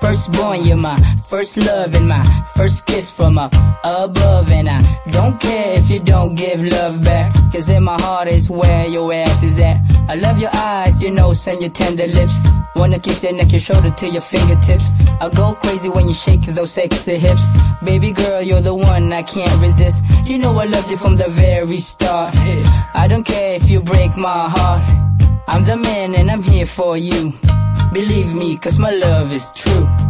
firstborn, you're my first love and my first kiss from up above. And I don't care if you don't give love back, cause in my heart is where your ass is at. I love your eyes, your nose, and your tender lips. Wanna kiss your neck, your shoulder to your fingertips. I go crazy when you shake those sexy hips. Baby girl, you're the one I can't resist. You know I loved you from the very start. I don't care if you break my heart. I'm the man and I'm here for you. Believe me, cause my love is true.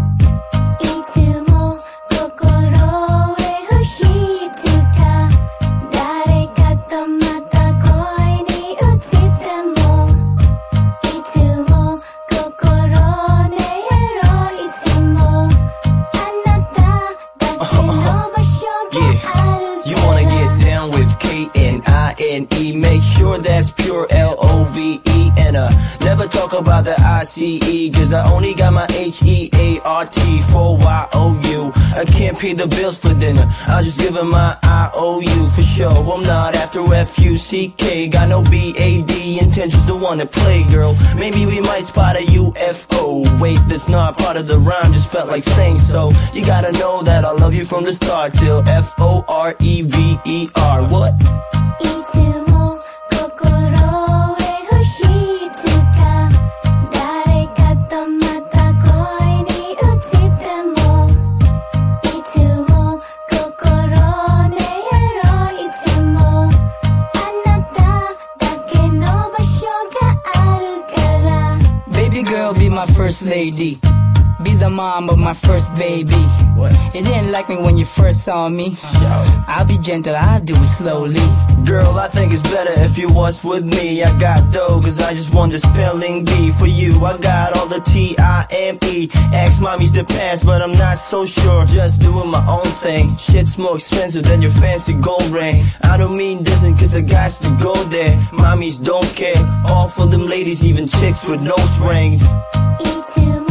I N E. Make sure that's pure L O V E. And uh, never talk about the I C E. Cause I only got my H E A R T for Y O U. I can't pay the bills for dinner. I just give him my IOU for sure. I'm not after F-U-C-K. Got no B-A-D intentions to wanna play, girl. Maybe we might spot a UFO. Wait, that's not part of the rhyme. Just felt like saying so. You gotta know that I love you from the start till F-O-R-E-V-E-R. What? Baby girl, be my first lady. Be the mom of my first baby. What? You didn't like me when you first saw me. I'll be gentle, I'll do it slowly. Girl, I think it's better if you was with me. I got dough, cause I just want the spelling bee for you. I got all the T I M E. Ask mommy's the past, but I'm not so sure. Just doing my own thing. Shit's more expensive than your fancy gold ring. I don't mean this cause I got to go there. Mommies don't care. All for them ladies, even chicks with nose rings. いつ